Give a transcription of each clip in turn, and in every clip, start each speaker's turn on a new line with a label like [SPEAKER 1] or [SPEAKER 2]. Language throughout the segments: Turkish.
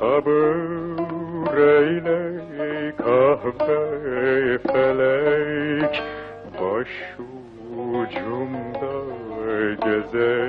[SPEAKER 1] Sabır eyle kahve felek. Başucumda gezenim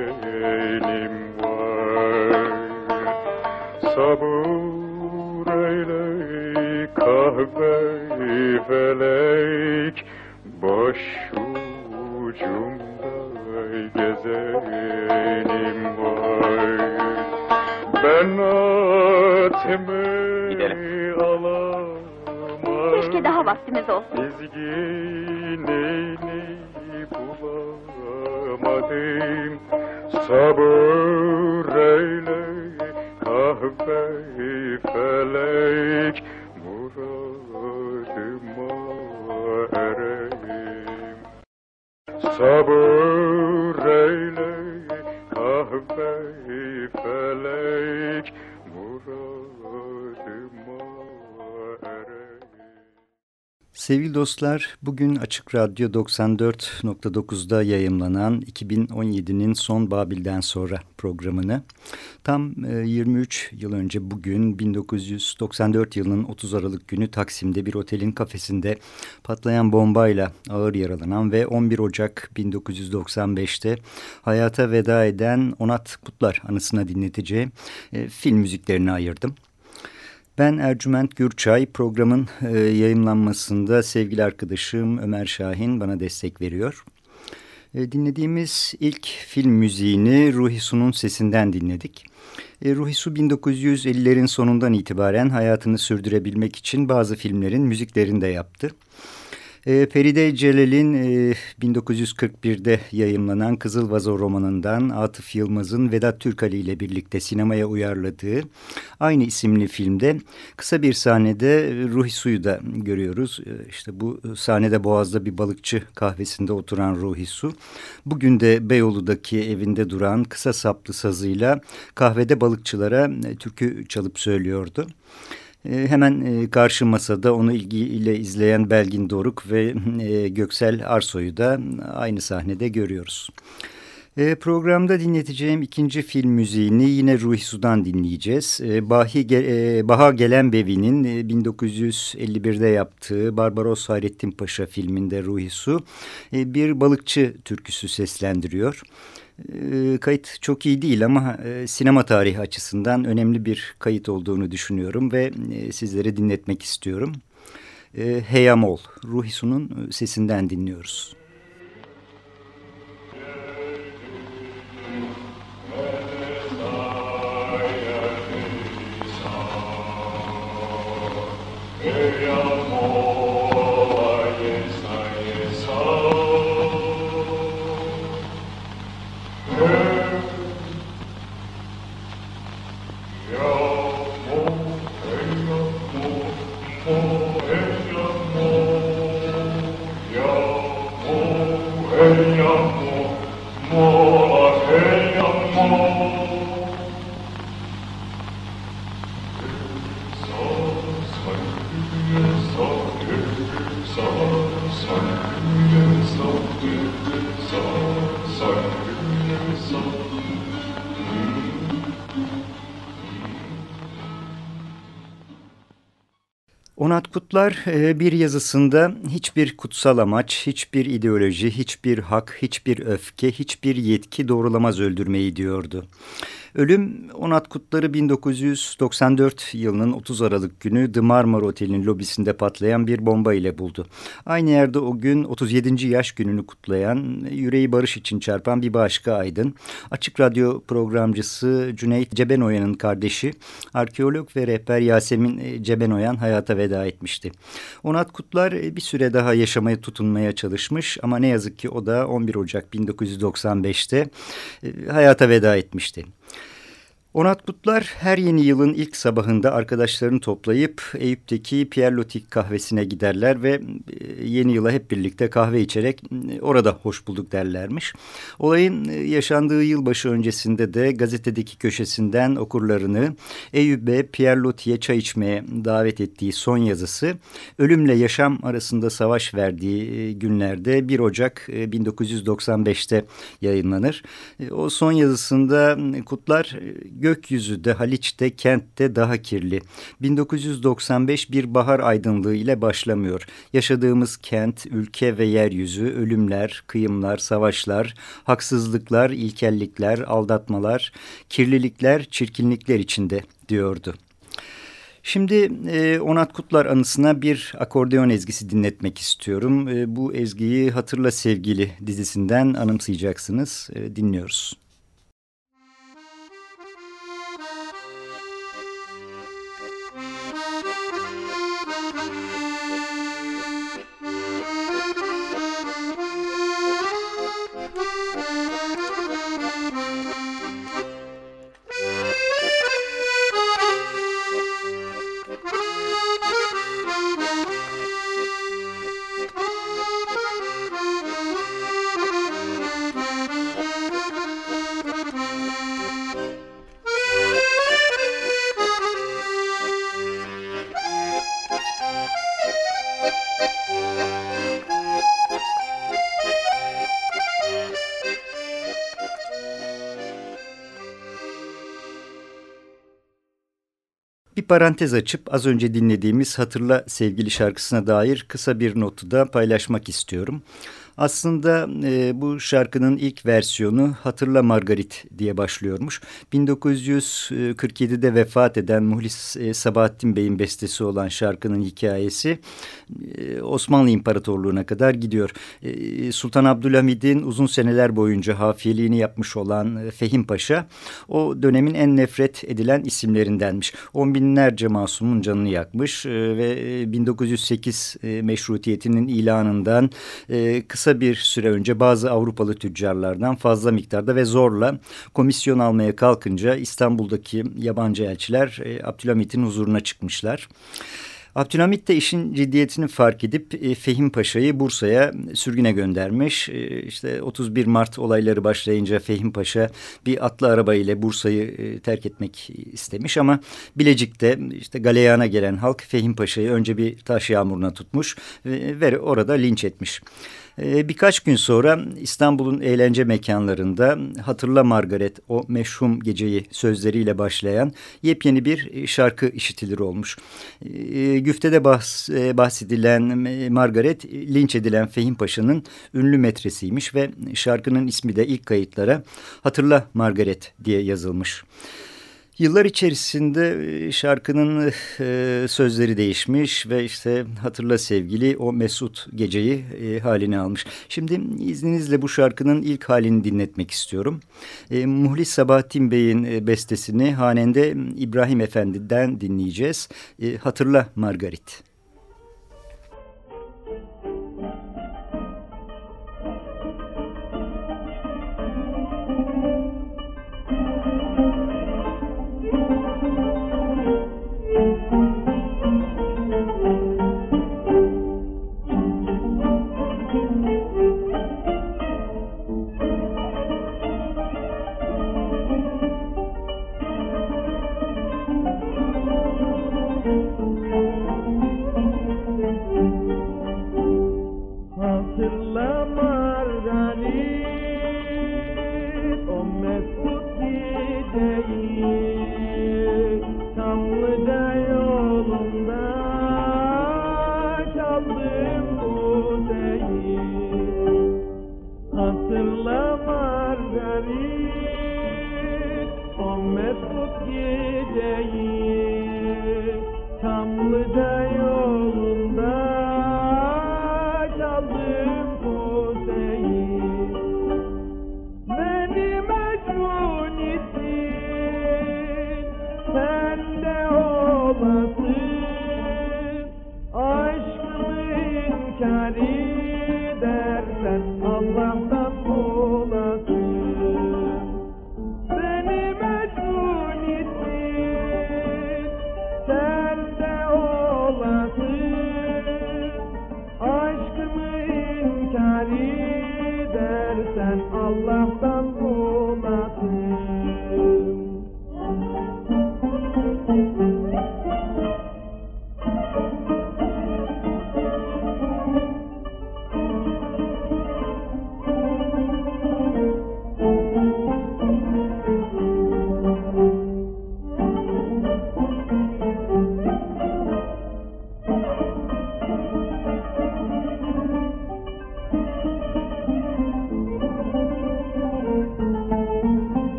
[SPEAKER 2] Sevgili dostlar, bugün Açık Radyo 94.9'da yayımlanan 2017'nin Son Babil'den sonra programını tam e, 23 yıl önce bugün 1994 yılının 30 Aralık günü Taksim'de bir otelin kafesinde patlayan bombayla ağır yaralanan ve 11 Ocak 1995'te hayata veda eden Onat Kutlar anısına dinleteceği e, film müziklerini ayırdım. Ben Ercüment Gürçay. Programın e, yayınlanmasında sevgili arkadaşım Ömer Şahin bana destek veriyor. E, dinlediğimiz ilk film müziğini Ruhi Su'nun sesinden dinledik. E, Ruhi Su 1950'lerin sonundan itibaren hayatını sürdürebilmek için bazı filmlerin müziklerini de yaptı. E, Feride Celal'in e, 1941'de yayımlanan Kızıl Vazo romanından Atıf Yılmaz'ın Vedat Türkali ile birlikte sinemaya uyarladığı aynı isimli filmde kısa bir sahnede Ruhi Su'yu da görüyoruz. E, işte bu sahnede Boğaz'da bir balıkçı kahvesinde oturan Ruhi Su. Bugün de Beyoğlu'daki evinde duran kısa saplı sazıyla kahvede balıkçılara e, türkü çalıp söylüyordu. E, hemen e, karşı masada onu ilgiyle izleyen Belgin Doruk ve e, Göksel Arsoy'u da aynı sahnede görüyoruz. E, programda dinleteceğim ikinci film müziğini yine Ruhi Su'dan dinleyeceğiz. E, Bahi, e, Baha Gelen Bevi'nin e, 1951'de yaptığı Barbaros Hayrettin Paşa filminde Ruhi Su bir balıkçı türküsü seslendiriyor. Kayıt çok iyi değil ama e, sinema tarihi açısından önemli bir kayıt olduğunu düşünüyorum ve e, sizlere dinletmek istiyorum. E, Heyamol, Ruhi Su'nun sesinden dinliyoruz. Onat Kutlar e, bir yazısında hiçbir kutsal amaç, hiçbir ideoloji, hiçbir hak, hiçbir öfke, hiçbir yetki doğrulamaz öldürmeyi diyordu. Ölüm Onat Kutlar'ı 1994 yılının 30 Aralık günü The Marmara Oteli'nin lobisinde patlayan bir bomba ile buldu. Aynı yerde o gün 37. yaş gününü kutlayan, yüreği barış için çarpan bir başka aydın. Açık Radyo programcısı Cüneyt Cebenoyan'ın kardeşi, arkeolog ve rehber Yasemin Cebenoyan hayata veda etmişti. Onat Kutlar bir süre daha yaşamaya tutunmaya çalışmış ama ne yazık ki o da 11 Ocak 1995'te hayata veda etmişti. Onat Kutlar her yeni yılın ilk sabahında arkadaşlarını toplayıp Eyüp'teki Pierre Lotik kahvesine giderler ve yeni yıla hep birlikte kahve içerek e, orada hoş bulduk derlermiş. Olayın e, yaşandığı yılbaşı öncesinde de gazetedeki köşesinden okurlarını Eyüp'e Pierre Loti'ye çay içmeye davet ettiği son yazısı ölümle yaşam arasında savaş verdiği e, günlerde 1 Ocak 1995'te yayınlanır. O son yazısında Kutlar gökyüzü de Haliç'te kentte daha kirli. 1995 bir bahar aydınlığı ile başlamıyor. Yaşadığımız kent, ülke ve yeryüzü ölümler, kıyımlar, savaşlar, haksızlıklar, ilkellikler, aldatmalar, kirlilikler, çirkinlikler içinde diyordu. Şimdi e, Onat Kutlar anısına bir akordeon ezgisi dinletmek istiyorum. E, bu ezgiyi Hatırla Sevgili dizisinden anımsayacaksınız. E, dinliyoruz. Parantez açıp az önce dinlediğimiz Hatırla Sevgili şarkısına dair kısa bir notu da paylaşmak istiyorum. Aslında e, bu şarkının ilk versiyonu Hatırla Margarit diye başlıyormuş. 1947'de vefat eden Muhlis e, Sabahattin Bey'in bestesi olan şarkının hikayesi e, Osmanlı İmparatorluğu'na kadar gidiyor. E, Sultan Abdülhamid'in uzun seneler boyunca hafiyeliğini yapmış olan e, Fehim Paşa o dönemin en nefret edilen isimlerindenmiş. On binlerce masumun canını yakmış e, ve 1908 e, e, meşrutiyetinin ilanından e, kısa kısa bir süre önce bazı Avrupalı tüccarlardan fazla miktarda ve zorla komisyon almaya kalkınca İstanbul'daki yabancı elçiler e, Abdülhamit'in huzuruna çıkmışlar. Abdülhamit de işin ciddiyetini fark edip e, Fehim Paşa'yı Bursa'ya sürgüne göndermiş. E, işte 31 Mart olayları başlayınca Fehim Paşa bir atlı araba ile Bursa'yı e, terk etmek istemiş ama Bilecik'te işte galeyana gelen halk Fehim Paşa'yı önce bir taş yağmuruna tutmuş ve, ve orada linç etmiş. Ee, birkaç gün sonra İstanbul'un eğlence mekanlarında Hatırla Margaret o meşhum geceyi sözleriyle başlayan yepyeni bir şarkı işitilir olmuş. Ee, güftede e, bahsedilen Margaret linç edilen Fehim Paşa'nın ünlü metresiymiş ve şarkının ismi de ilk kayıtlara Hatırla Margaret diye yazılmış. Yıllar içerisinde e, şarkının e, sözleri değişmiş ve işte hatırla sevgili o Mesut geceyi e, haline almış. Şimdi izninizle bu şarkının ilk halini dinletmek istiyorum. E, Muhlis Sabahattin Bey'in e, bestesini hanende İbrahim Efendi'den dinleyeceğiz. E, hatırla Margarit.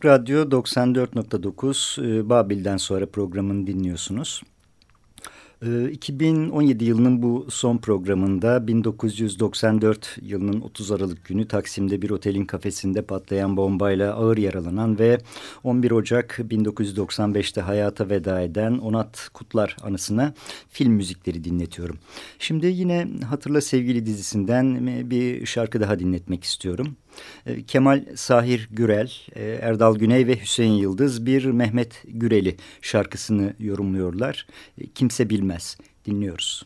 [SPEAKER 2] Açık Radyo 94.9 e, Babil'den sonra programını dinliyorsunuz. 2017 ee, yılının bu son programında 1994 yılının 30 Aralık günü Taksim'de bir otelin kafesinde patlayan bombayla ağır yaralanan ve 11 Ocak 1995'te hayata veda eden Onat Kutlar anısına film müzikleri dinletiyorum. Şimdi yine Hatırla Sevgili dizisinden bir şarkı daha dinletmek istiyorum. Ee, Kemal Sahir Gürel, e, Erdal Güney ve Hüseyin Yıldız bir Mehmet Gürel'i şarkısını yorumluyorlar. E, kimse bilmez. Dinliyoruz.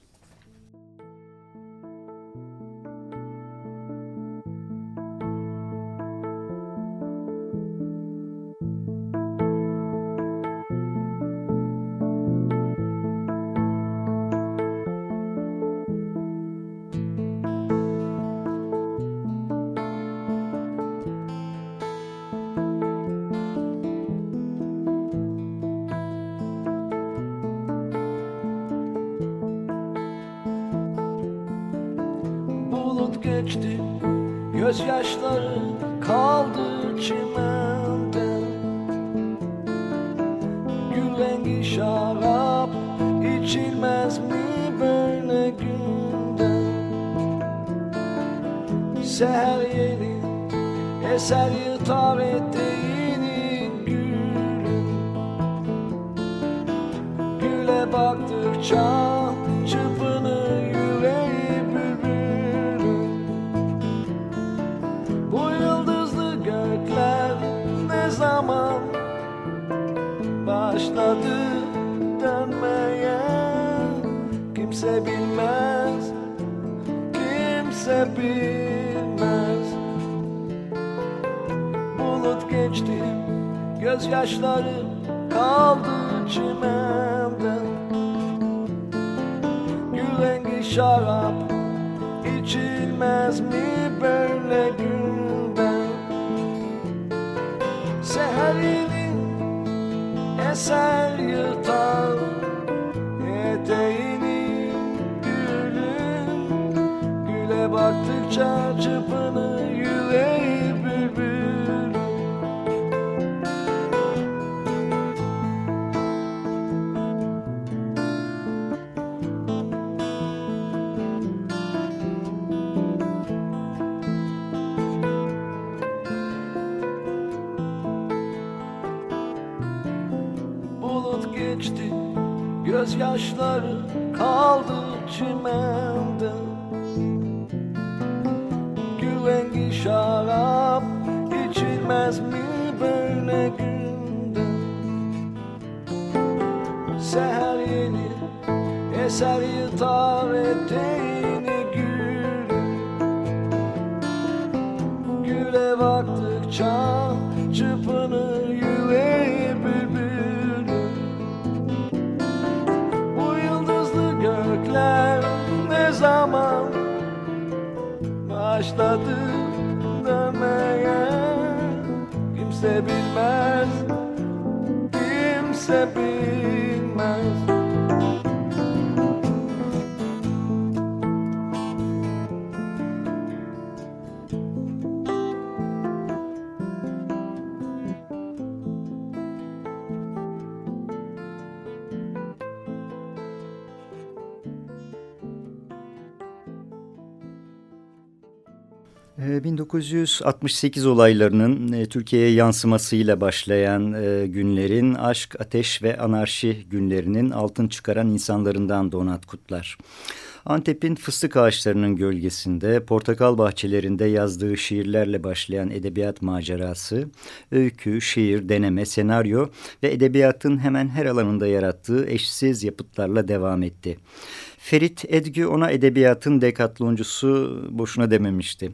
[SPEAKER 3] Gözyaşları kaldı çimende. Gül rengi şarap içilmez mi böyle günde? Seher yeni eser yıtar eteğini gülün Güle baktıkça bilmez Bulut geçti, gözyaşları kaldı çimende. Gül rengi şarap içilmez mi böyle günden Seherini eser eser yıtar eteğini gül. Güle baktıkça çırpınır yüreği zaman başladı demeye Kimse bilmez,
[SPEAKER 2] 1968 olaylarının e, Türkiye'ye yansımasıyla başlayan e, günlerin aşk, ateş ve anarşi günlerinin altın çıkaran insanlarından Donat Kutlar. Antep'in fıstık ağaçlarının gölgesinde, portakal bahçelerinde yazdığı şiirlerle başlayan edebiyat macerası, öykü, şiir, deneme, senaryo ve edebiyatın hemen her alanında yarattığı eşsiz yapıtlarla devam etti. Ferit Edgü ona edebiyatın dekatloncusu boşuna dememişti.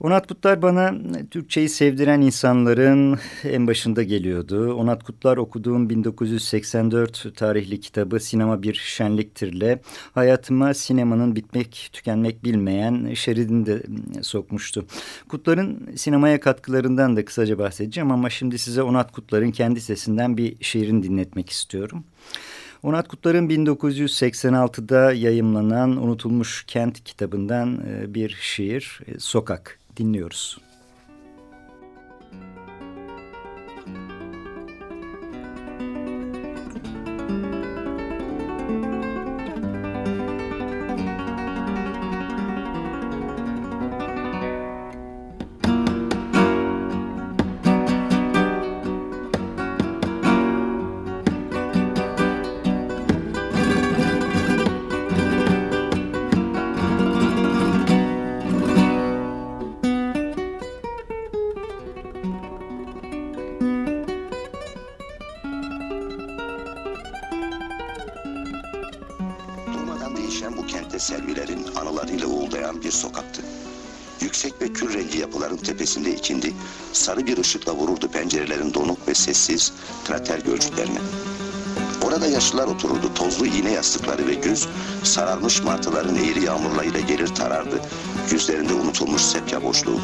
[SPEAKER 2] Onat Kutlar bana Türkçeyi sevdiren insanların en başında geliyordu. Onat Kutlar okuduğum 1984 tarihli kitabı Sinema Bir Şenliktir'le hayatıma sinemanın bitmek tükenmek bilmeyen şeridini de sokmuştu. Kutlar'ın sinemaya katkılarından da kısaca bahsedeceğim ama şimdi size Onat Kutlar'ın kendi sesinden bir şiirini dinletmek istiyorum. Onat Kutlar'ın 1986'da yayımlanan Unutulmuş Kent kitabından e, bir şiir, e, Sokak dinliyoruz.
[SPEAKER 4] Yaşlılar otururdu. Tozlu iğne yastıkları ve güz, sararmış martıların eğri yağmurlarıyla gelir tarardı. Yüzlerinde unutulmuş sepya boşluğu.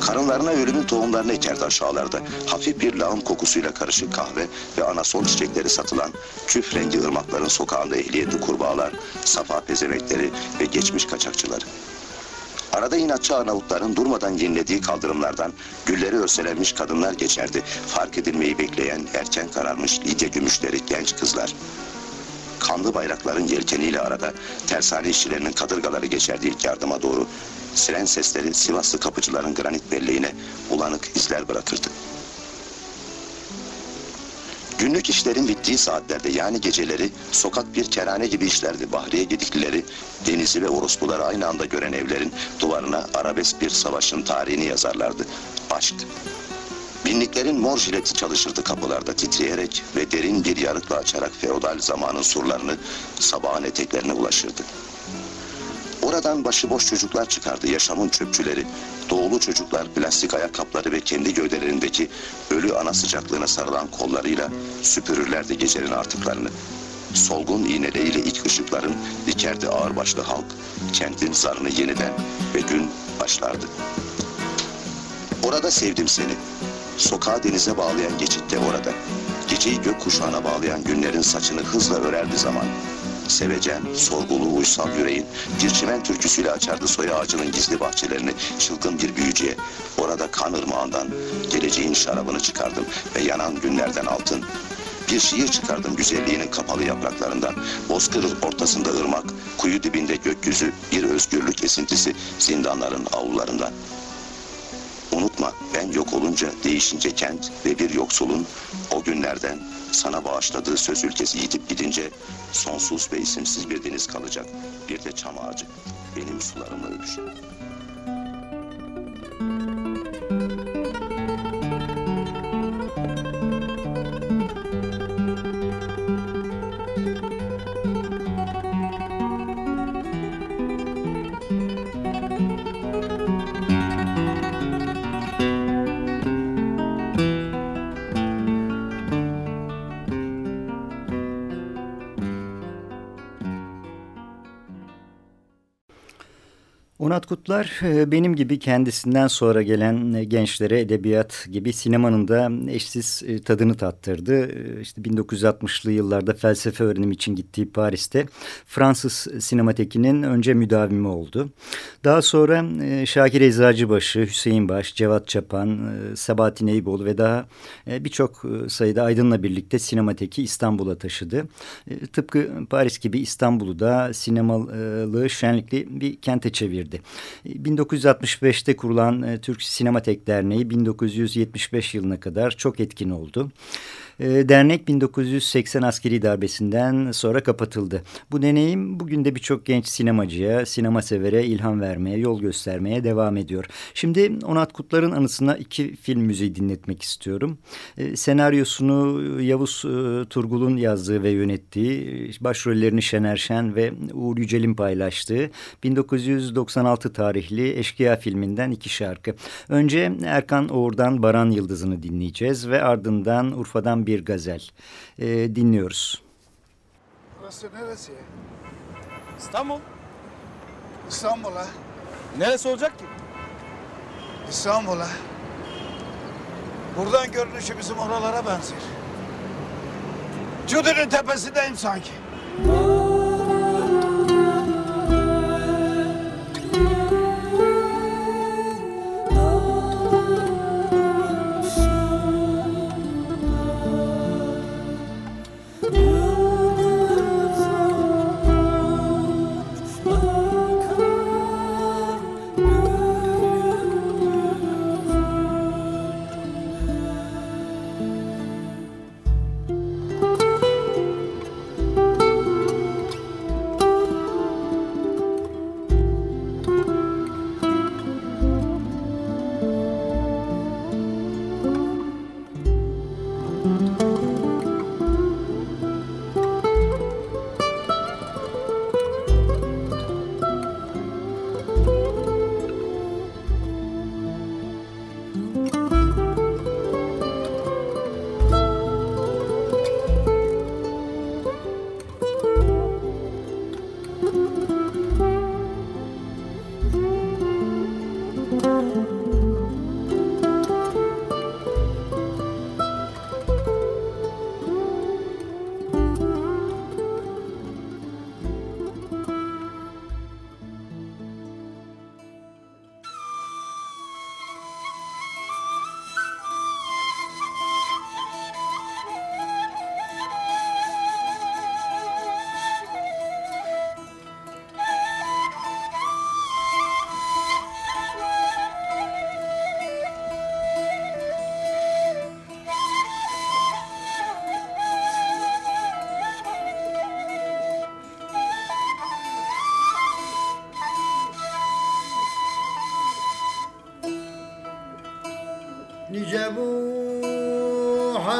[SPEAKER 4] Karınlarına ölümün tohumlarını ekerdi aşağılarda. Hafif bir lağım kokusuyla karışık kahve ve anasol çiçekleri satılan küf rengi ırmakların sokağında ehliyetli kurbağalar, safa pezemekleri ve geçmiş kaçakçıları. Arada inatçı Arnavutların durmadan yenilediği kaldırımlardan gülleri örselenmiş kadınlar geçerdi. Fark edilmeyi bekleyen erken kararmış Lidya gümüşleri genç kızlar. Kanlı bayrakların yelkeniyle arada tersane işçilerinin kadırgaları geçerdi ilk yardıma doğru. Siren sesleri Sivaslı kapıcıların granit belleğine bulanık izler bırakırdı. Günlük işlerin bittiği saatlerde yani geceleri sokak bir kerane gibi işlerdi. Bahriye gediklileri denizi ve orospuları aynı anda gören evlerin duvarına arabesk bir savaşın tarihini yazarlardı. Aşk. Binliklerin mor jileti çalışırdı kapılarda titreyerek ve derin bir yarıkla açarak feodal zamanın surlarını sabahın eteklerine ulaşırdı. Oradan başıboş çocuklar çıkardı yaşamın çöpçüleri. Doğulu çocuklar plastik ayakkabıları ve kendi gövdelerindeki ölü ana sıcaklığına sarılan kollarıyla süpürürlerdi gecenin artıklarını. Solgun iğneleriyle ilk ışıkların dikerdi ağırbaşlı halk. Kentin zarını yeniden ve gün başlardı. Orada sevdim seni. Sokağı denize bağlayan geçitte orada. Geceyi gök kuşağına bağlayan günlerin saçını hızla örerdi zaman. Sevecen, sorgulu, uysal yüreğin bir çimen türküsüyle açardı soy ağacının gizli bahçelerini çılgın bir büyücüye. Orada kan ırmağından geleceğin şarabını çıkardım ve yanan günlerden altın. Bir şiir çıkardım güzelliğinin kapalı yapraklarından. Bozkır ortasında ırmak, kuyu dibinde gökyüzü, bir özgürlük esintisi zindanların avlularından. Unutma ben yok olunca değişince kent ve bir yoksulun o günlerden sana bağışladığı söz ülkesi yitip gidince sonsuz ve isimsiz bir deniz kalacak. Bir de çam ağacı benim sularımla öpüşür.
[SPEAKER 2] Onat Kutlar e, benim gibi kendisinden sonra gelen e, gençlere edebiyat gibi sinemanın da eşsiz e, tadını tattırdı. İşte 1960'lı yıllarda felsefe öğrenim için gittiği Paris'te Fransız sinematekinin önce müdavimi oldu. Daha sonra Şakir Eczacıbaşı, Hüseyin Baş, Cevat Çapan, Sabahattin Eyüboğlu ve daha birçok sayıda aydınla birlikte sinemateki İstanbul'a taşıdı. Tıpkı Paris gibi İstanbul'u da sinemalı şenlikli bir kente çevirdi. 1965'te kurulan e, Türk Sinematek Derneği 1975 yılına kadar çok etkin oldu. E, dernek 1980 askeri darbesinden sonra kapatıldı. Bu deneyim bugün de birçok genç sinemacıya, sinema severe ilham vermeye, yol göstermeye devam ediyor. Şimdi Onat Kutlar'ın anısına iki film müziği dinletmek istiyorum. E, senaryosunu Yavuz e, Turgul'un yazdığı ve yönettiği, başrollerini Şener Şen ve Uğur Yücel'in paylaştığı 1996 tarihli Eşkıya filminden iki şarkı. Önce Erkan Oğur'dan Baran Yıldızı'nı dinleyeceğiz ve ardından Urfa'dan bir gazel e, dinliyoruz.
[SPEAKER 5] Burası neresi?
[SPEAKER 6] İstanbul.
[SPEAKER 5] İstanbul'a.
[SPEAKER 6] Neresi olacak ki?
[SPEAKER 5] İstanbul'a. Buradan görünüşü bizim oralara benzer. Cudi'nin tepesindeyim sanki.
[SPEAKER 7] Gezer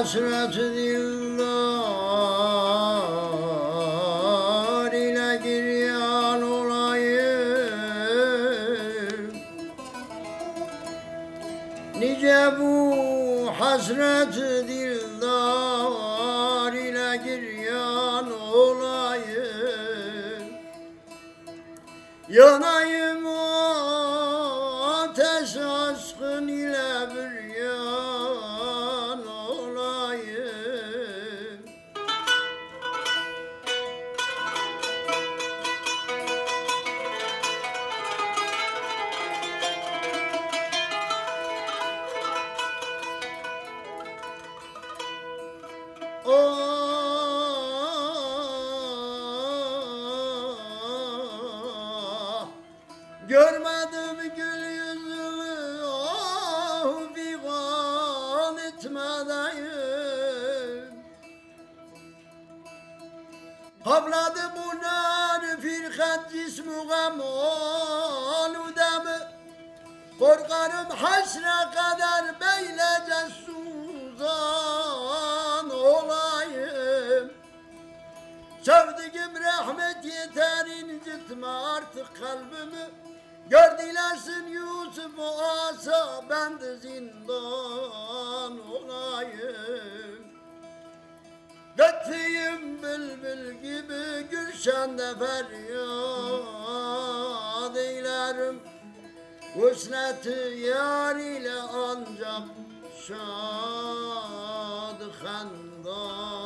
[SPEAKER 7] Hasrat di ben de zindan olayım. Dökeyim bülbül gibi gülşende feryat eylerim. Hüsneti yar ile ancak şad handan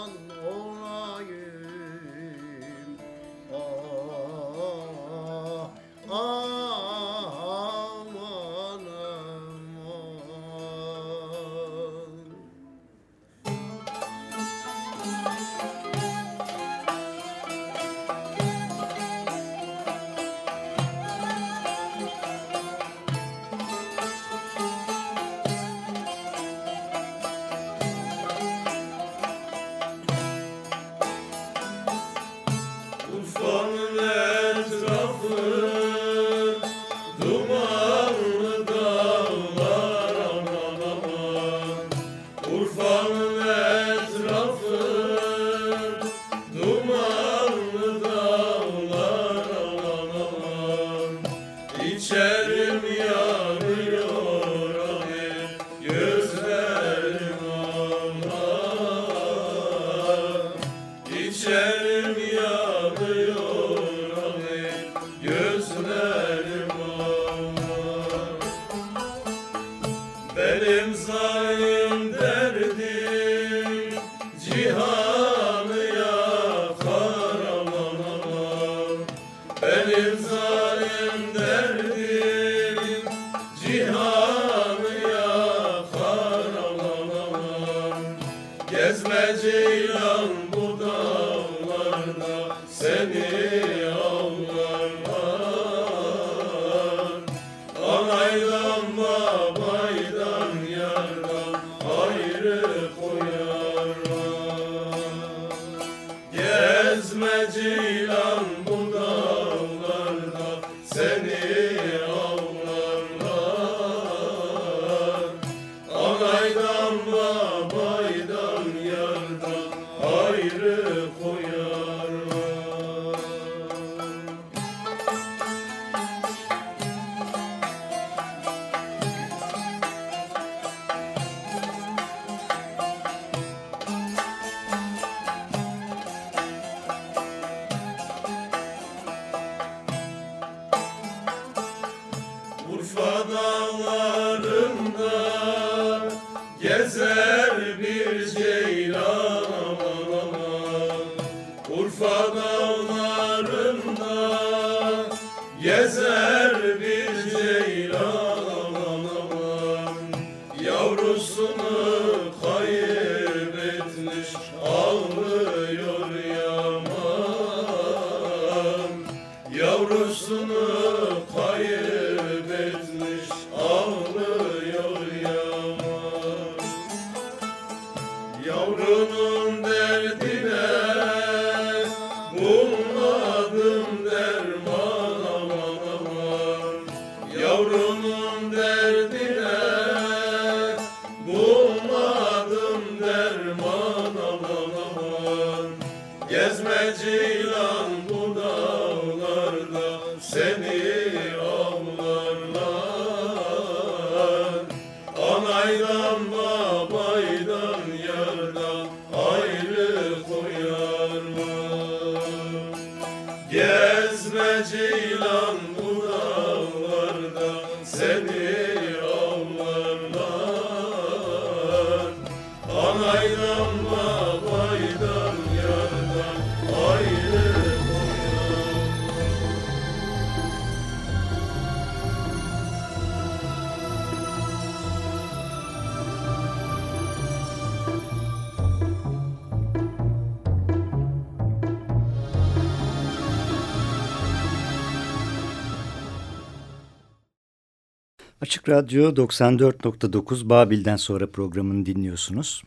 [SPEAKER 2] Radyo 94.9 Babil'den sonra programını dinliyorsunuz.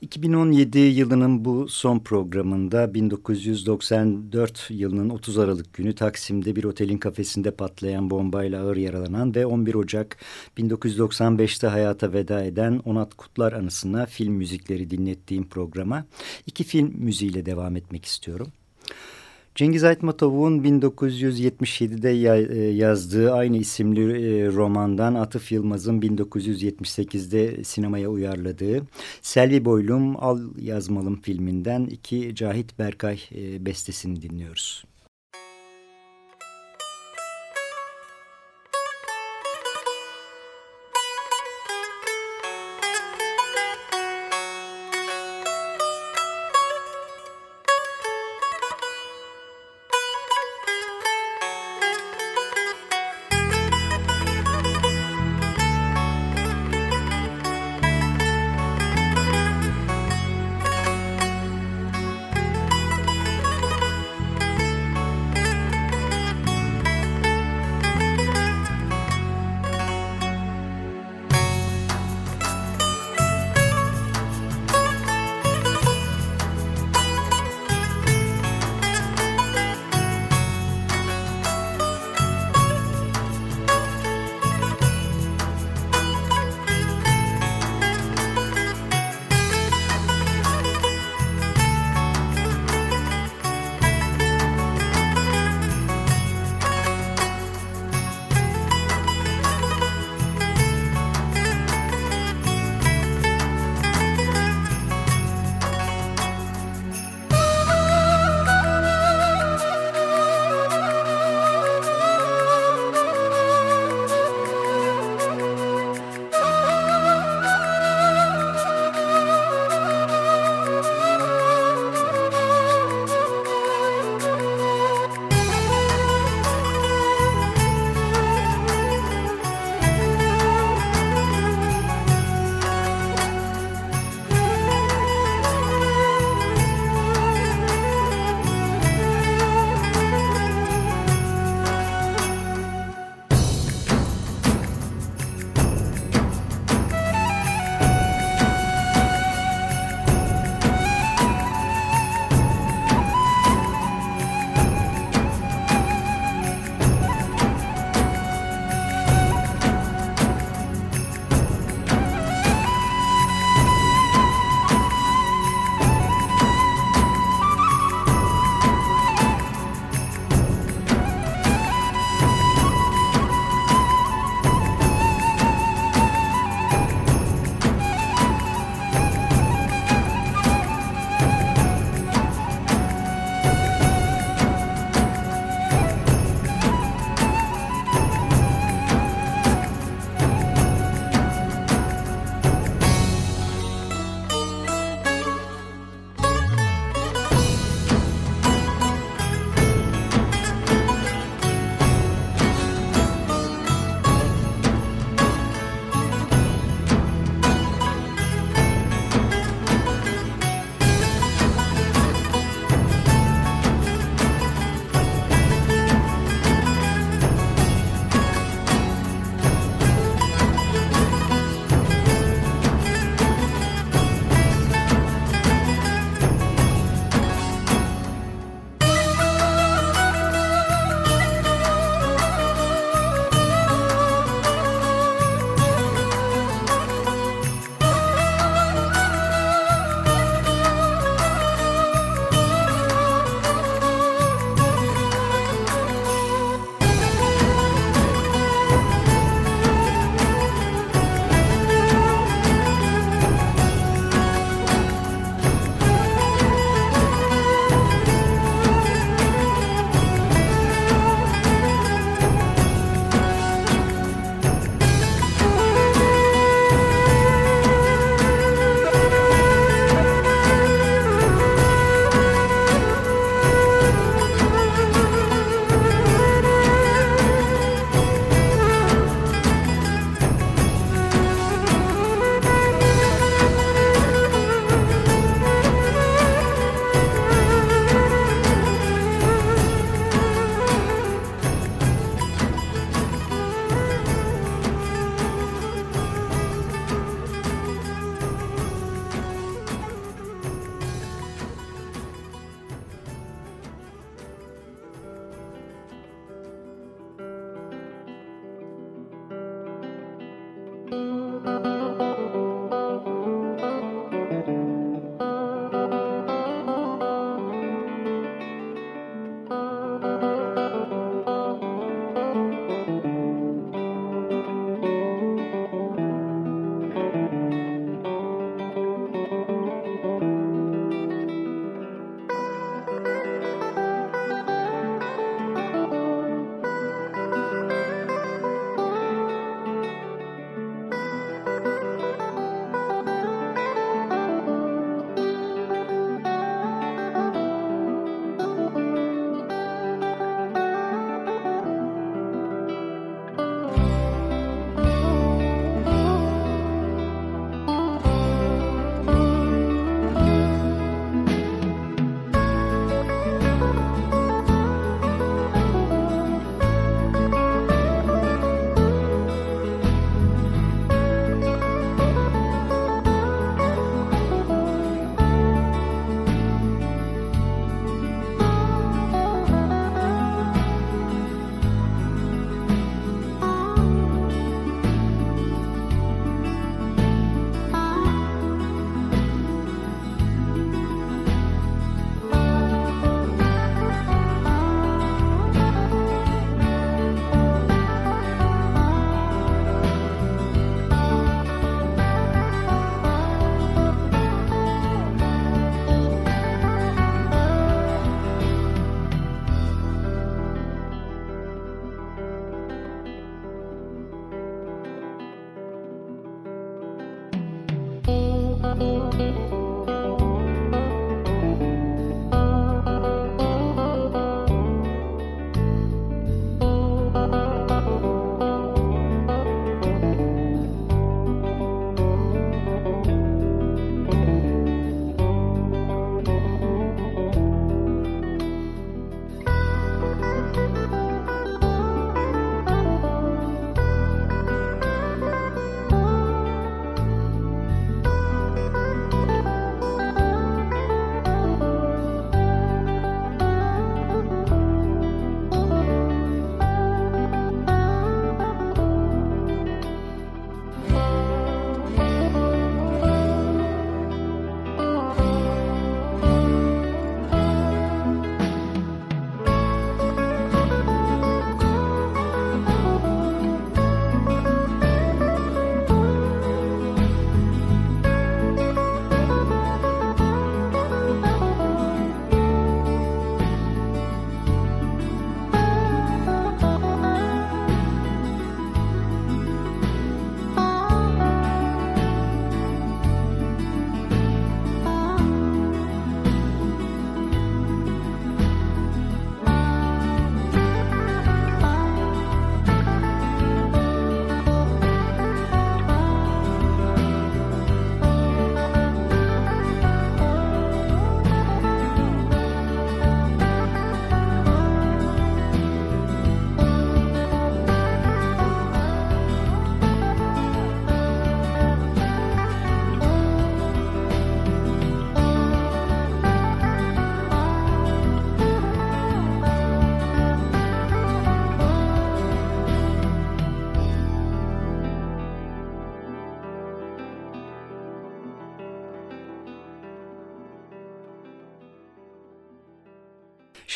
[SPEAKER 2] 2017 yılının bu son programında 1994 yılının 30 Aralık günü Taksim'de bir otelin kafesinde patlayan bombayla ağır yaralanan ve 11 Ocak 1995'te hayata veda eden Onat Kutlar anısına film müzikleri dinlettiğim programa iki film müziğiyle devam etmek istiyorum. Cengiz Aytmatov'un 1977'de yazdığı aynı isimli romandan Atıf Yılmaz'ın 1978'de sinemaya uyarladığı Selvi Boylum Al Yazmalım filminden iki Cahit Berkay bestesini dinliyoruz.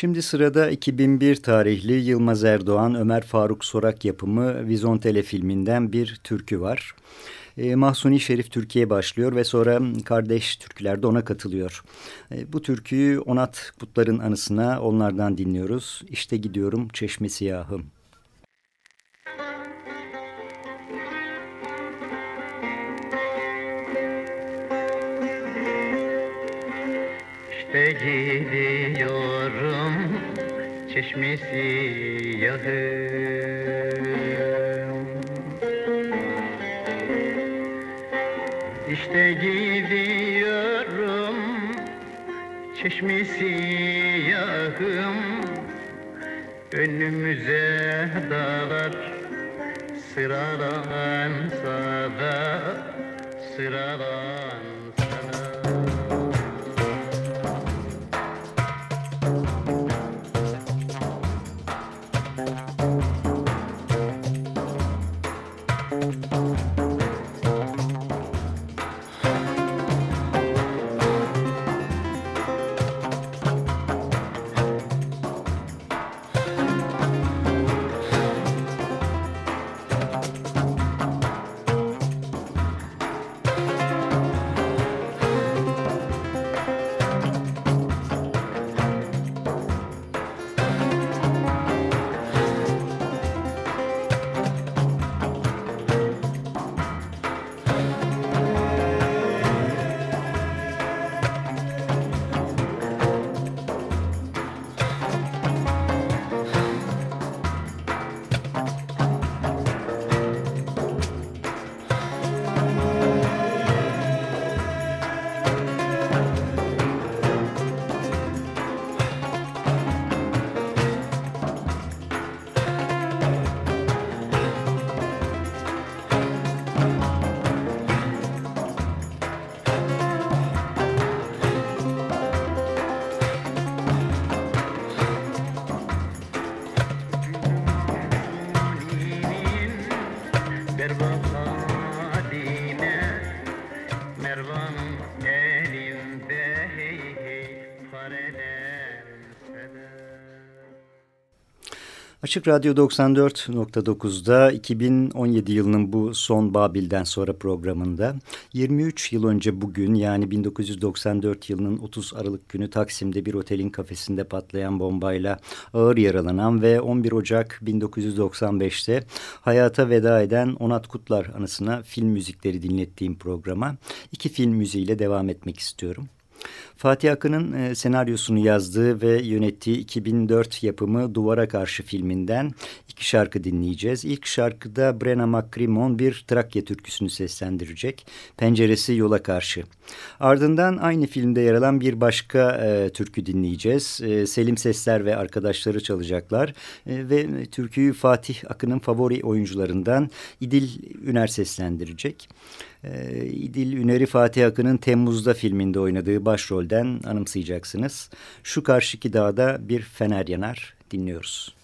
[SPEAKER 2] Şimdi sırada 2001 tarihli Yılmaz Erdoğan, Ömer Faruk Sorak yapımı Vizontele filminden bir türkü var. E, Mahsuni Şerif Türkiye başlıyor ve sonra kardeş türküler de ona katılıyor. E, bu türküyü Onat Kutlar'ın anısına onlardan dinliyoruz. İşte gidiyorum çeşme siyahım.
[SPEAKER 8] İşte gidiyorum çeşmesi yahım İşte gidiyorum çeşmesi yahım. Önümüze dağlar sıralansa da sıralansa
[SPEAKER 2] Açık Radyo 94.9'da 2017 yılının bu son Babil'den sonra programında 23 yıl önce bugün yani 1994 yılının 30 Aralık günü Taksim'de bir otelin kafesinde patlayan bombayla ağır yaralanan ve 11 Ocak 1995'te hayata veda eden Onat Kutlar anısına film müzikleri dinlettiğim programa iki film müziğiyle devam etmek istiyorum. Fatih Akın'ın e, senaryosunu yazdığı ve yönettiği 2004 yapımı Duvara Karşı filminden iki şarkı dinleyeceğiz. İlk şarkıda Brenna McCrimmon bir Trakya türküsünü seslendirecek. Penceresi yola karşı. Ardından aynı filmde yer alan bir başka e, türkü dinleyeceğiz. E, Selim Sesler ve arkadaşları çalacaklar. E, ve türküyü Fatih Akın'ın favori oyuncularından İdil Üner seslendirecek. E, İdil Üner'i Fatih Akın'ın Temmuz'da filminde oynadığı başrolden anımsayacaksınız. Şu karşıki dağda bir fener yanar dinliyoruz.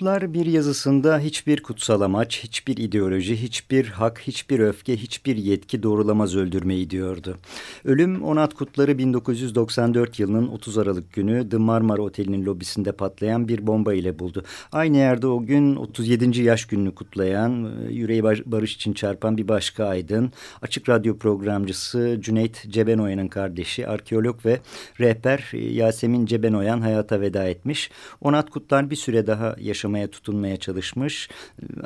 [SPEAKER 2] Kutlar bir yazısında hiçbir kutsal amaç, hiçbir ideoloji, hiçbir hak, hiçbir öfke, hiçbir yetki doğrulamaz öldürmeyi diyordu. Ölüm Onat Kutlar'ı 1994 yılının 30 Aralık günü The Marmara Oteli'nin lobisinde patlayan bir bomba ile buldu. Aynı yerde o gün 37. yaş gününü kutlayan, e, yüreği barış için çarpan bir başka aydın, açık radyo programcısı Cüneyt Cebenoyan'ın kardeşi, arkeolog ve rehber e, Yasemin Cebenoyan hayata veda etmiş. Onat Kutlar bir süre daha daha yaşamaya tutunmaya çalışmış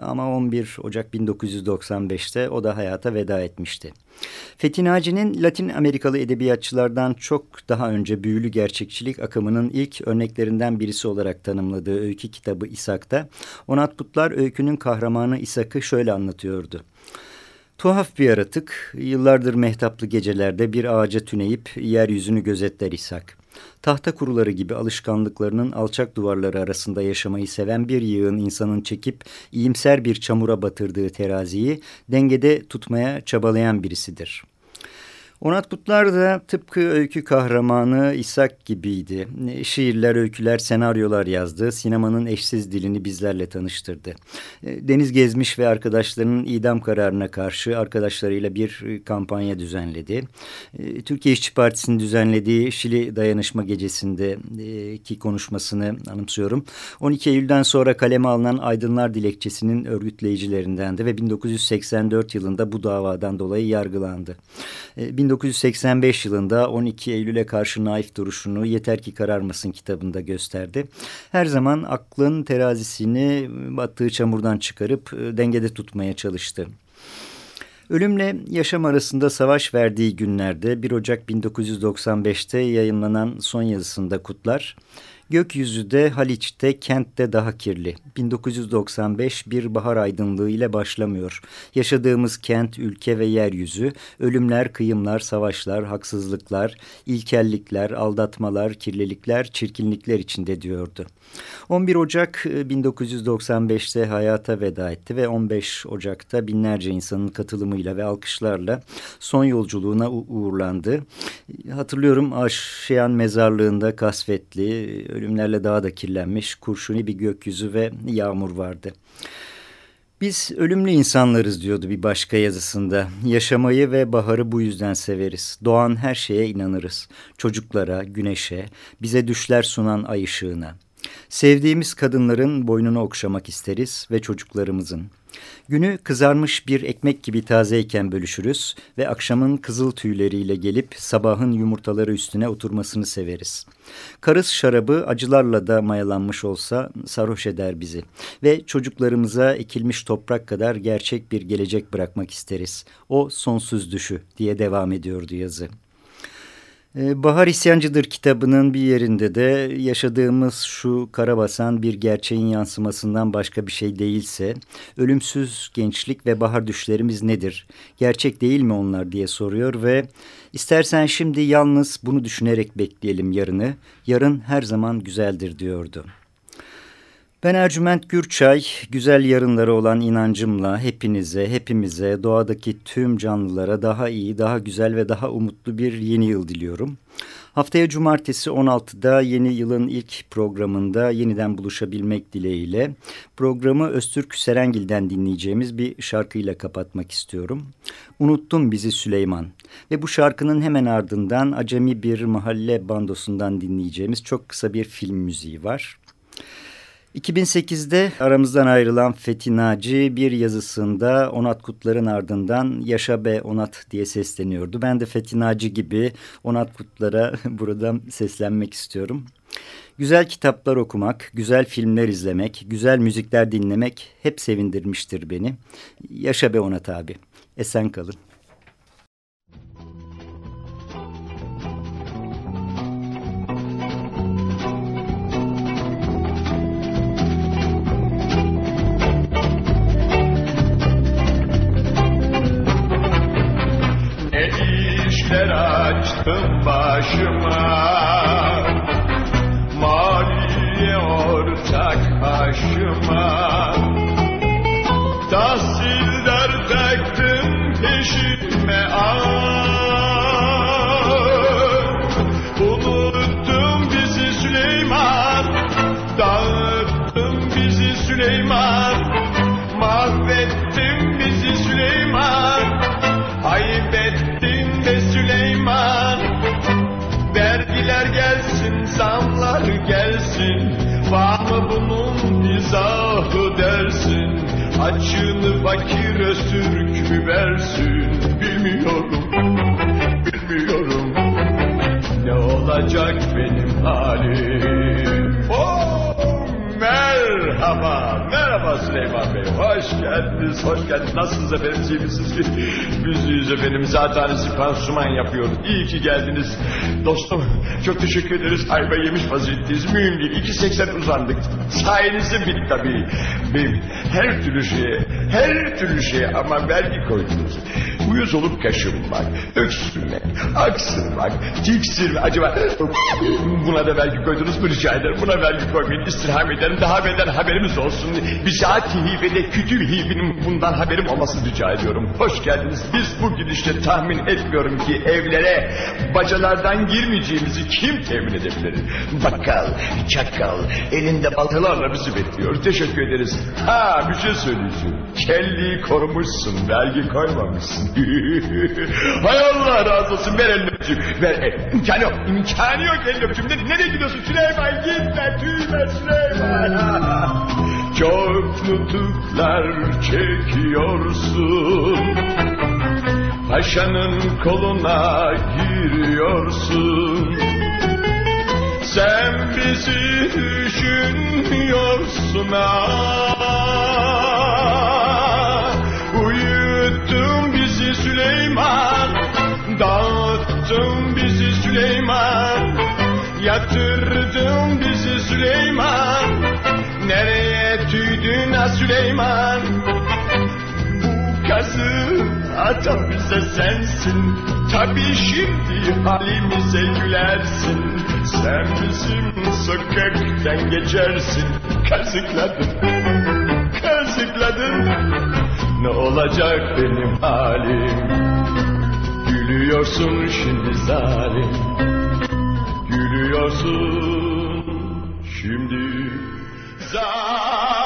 [SPEAKER 2] ama 11 Ocak 1995'te o da hayata veda etmişti. Fethi Naci'nin Latin Amerikalı edebiyatçılardan çok daha önce büyülü gerçekçilik akımının ilk örneklerinden birisi olarak tanımladığı öykü kitabı İshak'ta Onat Kutlar öykünün kahramanı İshak'ı şöyle anlatıyordu. Tuhaf bir yaratık, yıllardır mehtaplı gecelerde bir ağaca tüneyip yeryüzünü gözetler İshak. Tahta kuruları gibi alışkanlıklarının alçak duvarları arasında yaşamayı seven bir yığın insanın çekip iyimser bir çamura batırdığı teraziyi dengede tutmaya çabalayan birisidir.'' Onat Kutlar da tıpkı öykü kahramanı İshak gibiydi. Şiirler, öyküler, senaryolar yazdı. Sinemanın eşsiz dilini bizlerle tanıştırdı. E, deniz gezmiş ve arkadaşlarının idam kararına karşı arkadaşlarıyla bir kampanya düzenledi. E, Türkiye İşçi Partisi'nin düzenlediği Şili Dayanışma Gecesi'ndeki konuşmasını anımsıyorum. 12 Eylül'den sonra kaleme alınan Aydınlar Dilekçesi'nin örgütleyicilerindendi ve 1984 yılında bu davadan dolayı yargılandı. 1985 e, yılında 12 Eylül'e karşı naif duruşunu Yeter ki Kararmasın kitabında gösterdi. Her zaman aklın terazisini battığı çamurdan çıkarıp e, dengede tutmaya çalıştı. Ölümle yaşam arasında savaş verdiği günlerde 1 Ocak 1995'te yayınlanan son yazısında Kutlar, Gökyüzü de Haliç'te, kentte daha kirli. 1995 bir bahar aydınlığı ile başlamıyor. Yaşadığımız kent, ülke ve yeryüzü, ölümler, kıyımlar, savaşlar, haksızlıklar, ilkellikler, aldatmalar, kirlilikler, çirkinlikler içinde diyordu. 11 Ocak 1995'te e, hayata veda etti ve 15 Ocak'ta binlerce insanın katılımıyla ve alkışlarla son yolculuğuna uğurlandı. Hatırlıyorum Aşiyan mezarlığında kasvetli, ölümlerle daha da kirlenmiş, kurşuni bir gökyüzü ve yağmur vardı. Biz ölümlü insanlarız diyordu bir başka yazısında. Yaşamayı ve baharı bu yüzden severiz. Doğan her şeye inanırız. Çocuklara, güneşe, bize düşler sunan ay ışığına. Sevdiğimiz kadınların boynunu okşamak isteriz ve çocuklarımızın. Günü kızarmış bir ekmek gibi tazeyken bölüşürüz ve akşamın kızıl tüyleriyle gelip sabahın yumurtaları üstüne oturmasını severiz. Karız şarabı acılarla da mayalanmış olsa sarhoş eder bizi ve çocuklarımıza ekilmiş toprak kadar gerçek bir gelecek bırakmak isteriz. O sonsuz düşü diye devam ediyordu yazı. Ee, Bahar İsyancıdır kitabının bir yerinde de yaşadığımız şu karabasan bir gerçeğin yansımasından başka bir şey değilse ölümsüz gençlik ve bahar düşlerimiz nedir? Gerçek değil mi onlar diye soruyor ve istersen şimdi yalnız bunu düşünerek bekleyelim yarını. Yarın her zaman güzeldir diyordu. Ben Ercüment Gürçay, güzel yarınları olan inancımla hepinize, hepimize, doğadaki tüm canlılara daha iyi, daha güzel ve daha umutlu bir yeni yıl diliyorum. Haftaya cumartesi 16'da yeni yılın ilk programında yeniden buluşabilmek dileğiyle programı Öztürk Serengil'den dinleyeceğimiz bir şarkıyla kapatmak istiyorum. Unuttum bizi Süleyman ve bu şarkının hemen ardından acemi bir mahalle bandosundan dinleyeceğimiz çok kısa bir film müziği var. 2008'de aramızdan ayrılan Fethi Naci bir yazısında Onat Kutlar'ın ardından Yaşa be Onat diye sesleniyordu. Ben de Fethi Naci gibi Onat Kutlar'a buradan seslenmek istiyorum. Güzel kitaplar okumak, güzel filmler izlemek, güzel müzikler dinlemek hep sevindirmiştir beni. Yaşa be Onat abi. Esen kalın.
[SPEAKER 9] ship halim. Oh, merhaba, merhaba Süleyman Bey. Hoş geldiniz, hoş geldiniz. Nasılsınız efendim, iyi misiniz? Biz efendim. Zaten pansuman yapıyoruz İyi ki geldiniz. Dostum, çok teşekkür ederiz. Ayva yemiş vaziyetteyiz, mühim değil. 2.80 uzandık. Sayenizde bil tabii. Benim her türlü şeye, her türlü şeye ama vergi koydunuz Uyuz olup kaşınmak, öksürmek, aksırmak, tiksirmek. Acaba buna da vergi koydunuz mu? Rica ederim. Buna vergi koymayın. İstirham ederim. Daha beden haberimiz olsun. Bizatihi ve de kütül hibinin bundan haberim olmasını rica ediyorum. Hoş geldiniz. Biz bu gidişle tahmin etmiyorum ki evlere Bacalardan girmeyeceğimizi kim temin edebilir? Bakkal, çakal, elinde baltalarla bizi bekliyor. Teşekkür ederiz. Ha bir şey söyleyeceğim. Kelliyi korumuşsun vergi koymamışsın Hay Allah razı olsun ver elini öpeyim. Ver el. İmkanı yok imkanı yok elini öpeyim. Ne- Nereye gidiyorsun Süleyman gitme tüyme Süleyman Çok nutuklar çekiyorsun Paşanın koluna giriyorsun Sen bizi düşünmüyorsun ah Süleyman. Dağıttın bizi Süleyman. Yatırdın bizi Süleyman. Nereye tüydün ha Süleyman? Bu kazı atan bize sensin. Tabii şimdi halimize gülersin. Sen bizim sokaktan geçersin. Kazıkladın, kazıkladın Ne olacak benim halim? Gülüyorsun şimdi zalim. Gülüyorsun şimdi zalim